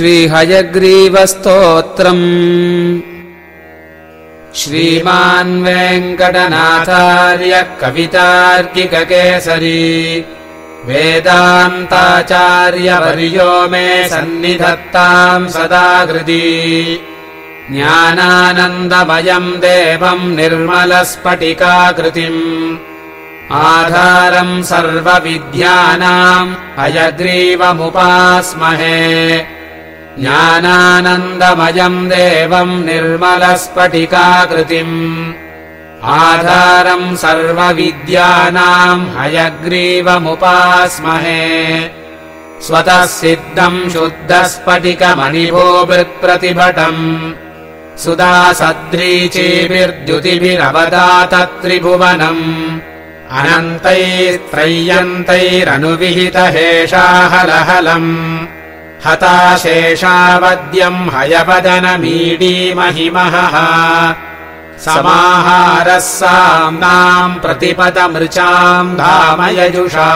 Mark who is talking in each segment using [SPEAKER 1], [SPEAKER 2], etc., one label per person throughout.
[SPEAKER 1] श्रीहयग्रीवस्तोत्रम्। श्रीमान् वेङ्कटनाथार्य कवितार्किककेसरी वेदान्ताचार्यवर्यो मे सन्निधत्ताम् सदा हृदि ज्ञानानन्दमयम् देवम् निर्मलस्फटिकाकृतिम्। आधारम् सर्वविद्यानाम् अयग्रीवमुपास्महे ज्ञानानन्दमयम् देवम् निर्मलस्फटिकाकृतिम्। आधारम् सर्वविद्यानाम् हयग्रीवमुपास्महे। स्वतः सिद्धम् शुद्धस्फटिकमणिभोभित्प्रतिभटम् सुदा सद्रीचीभिर्द्युतिभिरवदातत्रिभुवनम्। अनन्तैस्त्रय्यन्तैरनुविहितहेषाहलहलम् हताशेषावद्यम् हयवदनमीडीमहिमः समाहारः साम्नाम् प्रतिपदमृचाम् धामयजुषा।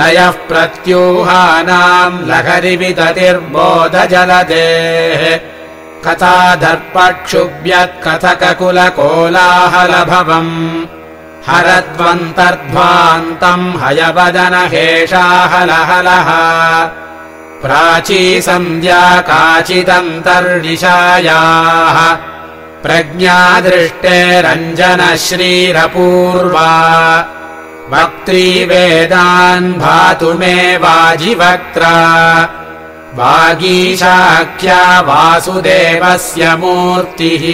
[SPEAKER 1] लयः प्रत्यूहानाम् लहरिविदतिर्बोधजलदेः। कथादर्पक्षुभ्यत्कथककुलकोलाहलभवम् हरद्वन्तर्ध्वान्तम् हयवदनहेषाहलहलः प्राची सन्ध्या काचिदन्तर्निशायाः प्रज्ञादृष्टेरञ्जनश्रीरपूर्वा वक्त्री वेदान् भातु मे वाजिवक्त्रा वागीशाख्या वासुदेवस्य मूर्तिः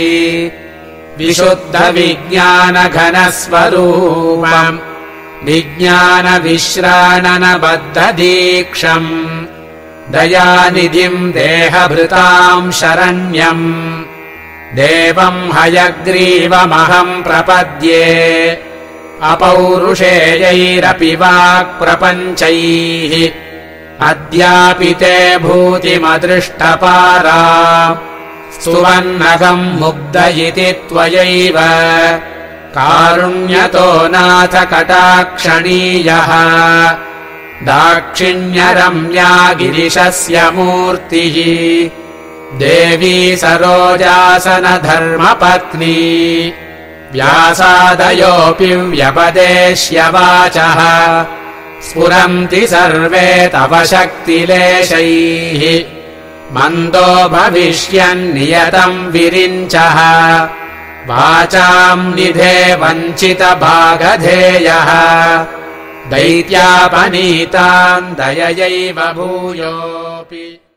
[SPEAKER 1] विशुद्धविज्ञानघनस्वरूपम् विज्ञानविश्राणनबद्धदीक्षम् दयानिधिम् देहभृताम् शरण्यम्। देवम् हयग्रीवमहम् प्रपद्ये। अपौरुषेयैरपि वाक्प्रपञ्चैः अद्यापि ते भूतिमदृष्टपारा। स्तुवन्नगम् मुग्ध इति त्वयैव। कारुण्यतो नाथ कटाक्षणीयः दाक्षिण्यरम्या गिरिशस्य मूर्तिः। देवी सरोजासनधर्मपत्नी। व्यासादयोऽपि व्यपदेश्यवाचः। स्फुरन्ति सर्वे तव शक्तिलेशैः। मन्दो भविष्यन्नियतम् विरिञ्चः। वाचाम् निधे वञ्चितभागधेयः दैत्यापनीताम् दययैव भूयोऽपि